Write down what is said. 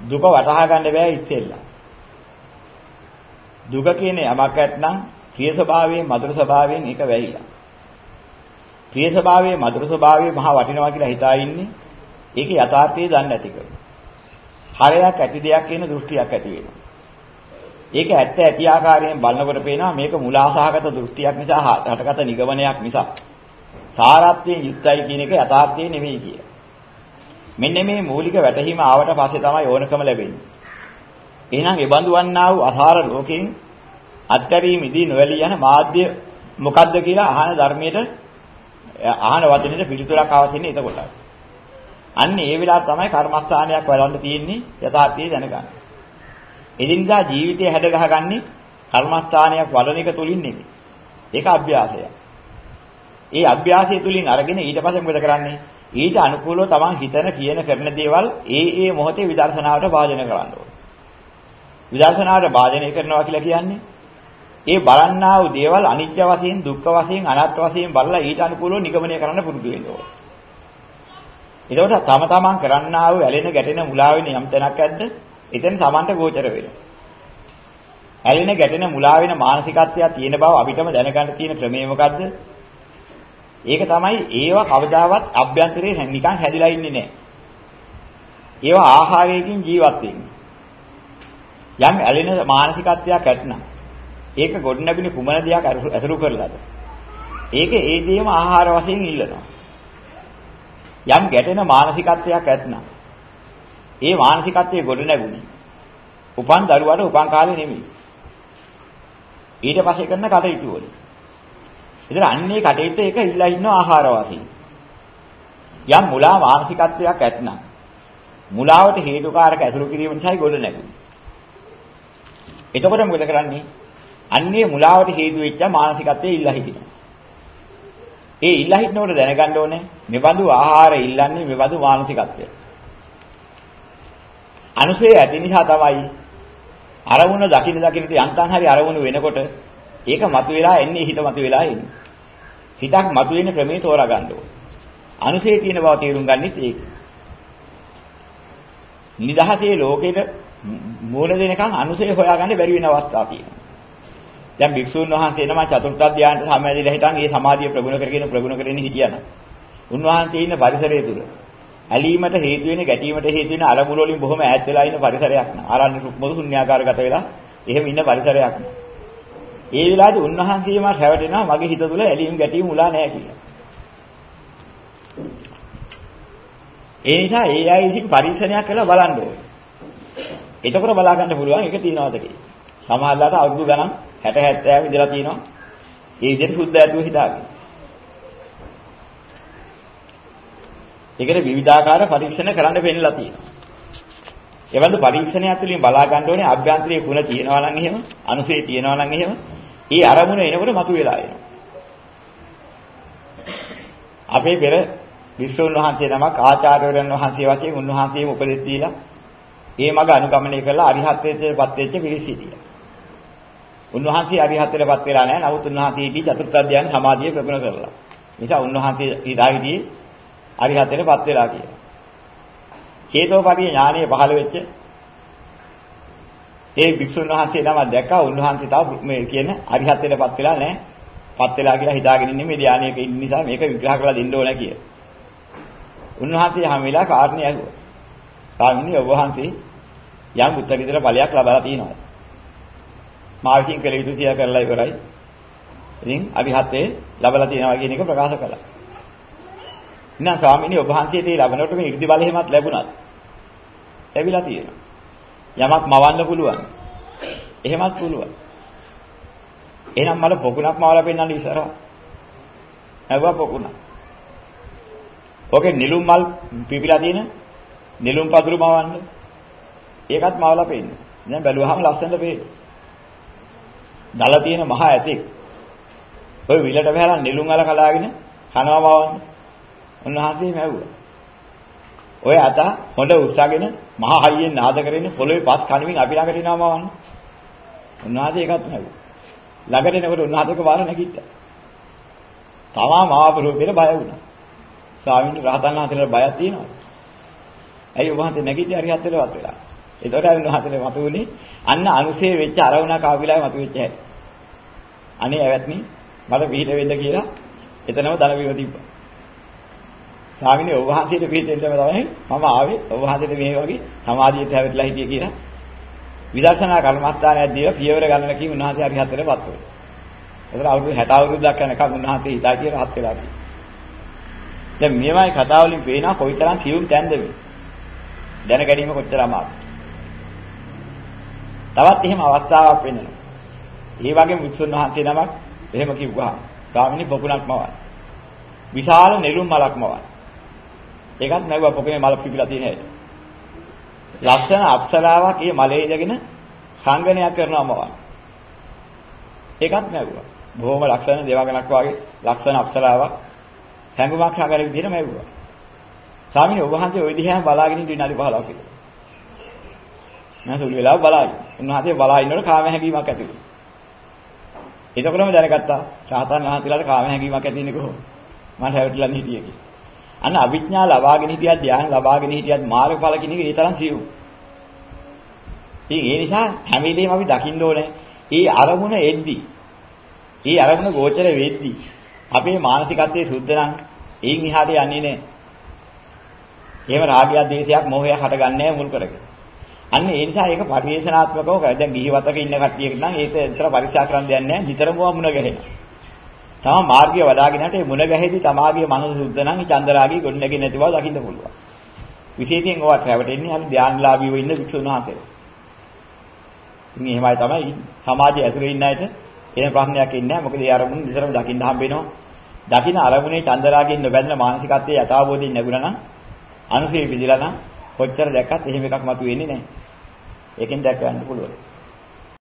දුක වටහා ගන්න බෑ ඉස්සෙල්ලා. දුක කියන්නේ යමක් ඇත්නම් ප්‍රිය ස්වභාවයෙන් මధుර ස්වභාවයෙන් ඒක වැහිලා. ප්‍රිය ස්වභාවයේ මధుර ස්වභාවයේ මහා වටිනවා කියලා හිතා ඉන්නේ ඒක යථාර්ථය දන්නේ නැති කර. හරයක් ඇති දෙයක් කියන දෘෂ්ටියක් ඇති වෙනවා. ඒක ඇත්ත ඇති ආකාරයෙන් බලනකොට පේනවා මේක මුලාසහගත දෘෂ්ටියක් නිසා හටගත නිගමනයක් නිසා. සාරාත්වයෙන් යුක්තයි කියන එක යථාර්ථය නෙවෙයි කිය. මෙන්න මේ මූලික වැටහීම ආවට පස්සේ තමයි ඕනකම ලැබෙන්නේ. එහෙනම් ඒ බඳු වන්නා වූ අසාර ලෝකෙන් අත්තරීමේදී නොවැළී යන මාධ්‍ය මොකද්ද කියලා අහන ධර්මයට අහන වචනෙට පිළිතුරක් අවශ්‍යන්නේ එතකොටයි. අන්න ඒ වෙලාව තමයි කර්මස්ථානයක් වලන්න තියෙන්නේ යථාර්ථය දැනගන්න. එදිනදා ජීවිතය හැඩ ගහගන්නේ කර්මස්ථානයක් වඩන එක තුලින් නෙමෙයි. ඒක අභ්‍යාසය. ඒ අභ්‍යාසය තුලින් අරගෙන ඊට පස්සේ මොකද කරන්නේ? ඊට අනුකූලව තමන් හිතන කියන කරන දේවල් ඒ ඒ මොහොතේ විදර්ශනාවට භාජනය කරන්න ඕනේ. විදර්ශනාවට භාජනය කරනවා කියලා කියන්නේ ඒ බලන්නා වූ දේවල් අනිත්‍ය වශයෙන්, දුක්ඛ වශයෙන්, අනාත්ම වශයෙන් බලලා ඊට අනුකූලව නිගමනය කරන්න පුරුදු වෙන්න ඕනේ. එතකොට තම තමන් කරන්නා වූ ඇලෙන ගැටෙන මුලා වෙන යම් තැනක් ඇද්ද? එතන තමන්ට ගෝචර වෙනවා. ඇලෙන ගැටෙන මුලා වෙන මානසිකත්වයක් තියෙන බව අපිටම දැනගන්න තියෙන ක්‍රමය මොකද්ද? ඒක තමයි ඒව කවදාවත් අභ්‍යන්තරේ නිකන් හැදිලා ඉන්නේ නැහැ. ඒවා ආහාරයෙන් ජීවත් වෙන්නේ. යම් ඇලෙන මානසිකත්වයක් ඇත්නම් ඒක ගොඩනැගුණේ කුමන දෙයක් අසුරු කරලාද? ඒක ඒ දේම ආහාර වශයෙන් ඉල්ලනවා. යම් ගැටෙන මානසිකත්වයක් ඇත්නම් ඒ මානසිකත්වයේ ගොඩනැගුණේ උපන් දරුවාට උපන් කාලේ නෙමෙයි. ඊට පස්සේ කරන කටයුතු වල. ඉතින් අන්නේ කටයුත්ත එක ඉල්ලා ඉන්න ආහාර වශයෙන්. යම් මුලා මානසිකත්වයක් ඇත්නම් මුලාවට හේතුකාරක ඇසුරු කිරීම නිසායි ගොඩනැගුණේ. එතකොට මොකද කරන්නේ? අන්නේ මුලාවට හේතු වෙච්ච මානසිකත්වයේ ඉල්ලා හිටිනවා. ඒ ඉල්ලා හිටනකොට දැනගන්න ඕනේ මෙබඳු ආහාර ඉල්ලන්නේ මෙබඳු මානසිකත්වය. අනුසය ඇති නිසා තමයි අරමුණ දකින්න දකින්නට යන්තම් හරි අරමුණ වෙනකොට ඒක මතුවලා එන්නේ හිත මතුවලා එන්නේ. හිතක් මතුවෙන ක්‍රමයේ තෝරා ගන්න ඕනේ. අනුසය තියෙන බව තේරුම් ගන්නෙත් ඒක. නිදහසේ ලෝකෙට මූල දෙනකන් අනුසය හොයාගන්න බැරි වෙන අවස්ථා තියෙනවා. දැන් භික්ෂුන් වහන්සේ නම චතුර්ථ ධානයට සමවැදිලා හිටන් ඒ සමාධිය ප්‍රගුණ කරගෙන ප්‍රගුණ කරගෙන හිටියන. උන්වහන්සේ ඉන්න පරිසරය තුල ඇලීමට හේතු වෙන ගැටීමට හේතු වෙන අරමුණු වලින් බොහොම ඈත් වෙලා ඉන්න පරිසරයක් න ะ. ආරණ්‍ය රුක්මද ශුන්‍යාකාරගත වෙලා එහෙම ඉන්න පරිසරයක් න ะ. ඒ වෙලාවේ උන්වහන්සේම රැවටෙනවා මගේ හිත තුල ඇලීම් ගැටීම් උලා නැහැ කියලා. ඒ නිසා ඒ අය ඉතින් පරීක්ෂණයක් කළා බලන්න ඕනේ. එතකොට බලා ගන්න පුළුවන් ඒක තියනවාද කියලා. සමහරලාට අවුරුදු ගණන් 60 70 ඉඳලා තියෙනවා. ඒ විදිහට සුද්ධ ඇතුව හිතාගෙන. ඒකට විවිධාකාර පරීක්ෂණ කරන්න වෙන්නලා තියෙනවා. එවන්දු පරීක්ෂණය ඇතුලින් බලා ගන්න ඕනේ අභ්‍යන්තරයේ ಗುಣ තියෙනවා නම් එහෙම, අනුසේ තියෙනවා නම් එහෙම, ඒ අරමුණ එනකොට මතුවලා එනවා. අපේ පෙර විශ්වුන් වහන්සේ නමක් ආචාර්යවරයන් වහන්සේ වශයෙන් උන්වහන්සේම උපදෙස් දීලා ඒ මඟ අනුගමනය කරලා අරිහත්ත්වයටපත් වෙච්ච පිරිස හිටියා. උන්වහන්සේ අරිහත්ත්වයටපත් වෙලා නැහැ. නමුත් උන්වහන්සේ හිටියේ චතුර්ථ ධ්‍යාන සමාධිය ප්‍රගුණ කරලා. නිසා උන්වහන්සේ ඉදා හිටියේ අරිහත්ත්වයටපත් වෙලා කියලා. චේතෝපරිය ඥානය පහළ වෙච්ච ඒ භික්ෂුන් වහන්සේ නම දැක්කා උන්වහන්සේ තව මේ කියන අරිහත්ත්වයටපත් වෙලා නැහැ. පත් වෙලා කියලා හිතාගෙන ඉන්නේ මේ ධානයක ඉන්න නිසා මේක විග්‍රහ කරලා දෙන්න ඕන කියලා. උන්වහන්සේ හැම වෙලාව කාරණේ ඇහුවා. ස්වාමීනි ඔබ වහන්සේ යම් උත්තරීතර ඵලයක් ලබා තිනවා. මා විසින් කළ යුතු සිය කරලා ඉවරයි. ඉතින් අරිහත්ත්වේ ලබලා තියෙනවා කියන එක ප්‍රකාශ කළා. ඉතින් ස්වාමීනි ඔබ වහන්සේට මේ ලබනකොට මේ ඉර්ධි බල එහෙමත් ලැබුණාද? ලැබිලා තියෙනවා. යමක් මවන්න පුළුවන්. එහෙමත් පුළුවන්. එහෙනම් මල පොකුණක් මවලා පෙන්නන්න ඉස්සරහ. නැවුවා පොකුණක්. ඔකේ නිලුම් මල් පිපිලා තියෙන නිලුම් පතුරු මවන්න. ඒකත් මවලා පෙන්න. දැන් බැලුවාම ලස්සනට පේනවා. දල තියෙන මහ ඇතෙක්. ඔය විලට බහැලා නිලුම් අල කලාගෙන කනවා මවන්න. උන්වහන්සේ මැව්වා. ඔය අත හොඳ උස්සගෙන මහ හයියෙන් නාද කරගෙන පොළවේ පස් කණුවින් අපි ළඟට එනවා මවන්න. උන්වහන්සේ ඒකත් මැව්වා. ළඟට එනකොට උන්වහන්සේක වාර නැගිට්ටා. තමා මාව රූපෙට බය වුණා. ස්වාමීන් වහන්සේ රහතන් වහන්සේලාට බයක් තියෙනවද? ඇයි ඔබ වහන්සේ නැගිටිය හරි හත් වෙලවත් වෙලා. එතකොට උන්වහන්සේට මතුවුනේ අන්න අනුසේ වෙච්ච අරවුණක් ආවිලාවේ මතුවෙච්ච හැටි. අනේ ඇවැත්නි මට පිට වෙන්න කියලා එතනම ධන බිම තිබ්බා. ස්වාමිනේ ඔබ වහන්සේට පිළිදෙන්නම තමයි මම ආවේ ඔබ වහන්සේට මේ වගේ සමාධියට හැවටලා හිටියේ කියලා විදර්ශනා කර්මස්ථානයක් දීලා පියවර ගන්න කී උන්වහන්සේ හරි හතරේ පත් වෙනවා. ඒතර අවුරුදු 60 අවුරුද්දක් යනකම් උන්වහන්සේ හිතා කියලා හත් වෙලා තියෙනවා. දැන් මේවායි කතා වලින් පේනවා කොයිතරම් සියුම් තැන්ද මේ. දැන ගැනීම කොච්චර අමාරුද. තවත් එහෙම අවස්ථාවක් වෙනවා. ඒ වගේම විසුන් වහන්සේ නමක් එහෙම කිව්වා. ස්වාමිනේ පොකුණක් මවන්න. විශාල නෙළුම් මලක් මවන්න. ඒකත් නැවුවා පොකේ මල පිපිලා තියෙන හැටි. ලස්සන අප්සරාවක් ඒ මලේ ඉඳගෙන සංගණයක් කරනවම වගේ. ඒකත් නැවුවා. බොහොම ලස්සන දේවගණක් වගේ ලස්සන අප්සරාවක් හැඟුමක් හගර විදිහටම ඇව්වා. ස්වාමීන් වහන්සේ ওই විදිහම බලාගෙන ඉඳින විනාඩි 15ක් විතර. මම සුළු වෙලාවක් බලාගෙන. උන්වහන්සේ බලා ඉන්නකොට කාම හැඟීමක් ඇති වුණා. එතකොටම දැනගත්තා රහතන් වහන්සේලාට කාම හැඟීමක් ඇති වෙන්නේ කොහොමද? මට හැවටිලා හිටියේ කියලා. අන්න අවිඥා ලබාගෙන හිටියත් ධ්‍යාන ලබාගෙන හිටියත් මාර්ගඵල කියන එක ඒ තරම් සියුම්. ඉතින් ඒ නිසා හැම වෙලේම අපි දකින්න ඕනේ ඒ අරමුණ එද්දි. ඒ අරමුණ ගෝචර වෙද්දි අපේ මානසිකත්වයේ සුද්ධ නම් එයින් එහාට යන්නේ නැහැ. එහෙම රාගය, දේශයක්, මොහයක් හටගන්නේ මුල් කරගෙන. අන්න ඒ නිසා ඒක පරිේශනාත්මකව කරා. දැන් ගිහිවතක ඉන්න කට්ටියකට නම් ඒක විතර පරික්ෂා කරන්න දෙයක් නැහැ. නිතරම මුණ ගැහෙනවා. තම මාර්ගය වඩාගෙන යනට මේ මුණ ගැහෙදි තමාගේ මනස සුද්ධ නම් චන්දරාගී ගොඩනැගෙන්නේ නැති බව දකින්න පුළුවන්. විශේෂයෙන් ඔයාට රැවටෙන්නේ අර ධානලාභීව ඉන්න වික්ෂුන් වහන්සේලා. ඉතින් එහෙමයි තමයි සමාජයේ ඇතුලේ ඉන්න අයට එහෙම ප්‍රශ්නයක් ඉන්නේ නැහැ. මොකද ඒ අරමුණ නිතරම දකින්න හම්බ වෙනවා. දකින්න අරමුණේ චන්දරාගයෙන් නොබැඳෙන මානසිකත්වයේ යථාබෝධයෙන් නැගුණා නම් අනුසය පිළිලා නම් කොච්චර දැක්කත් එහෙම එකක් මතුවෙන්නේ නැහැ. ඒකෙන් දැක ගන්න පුළුවන්.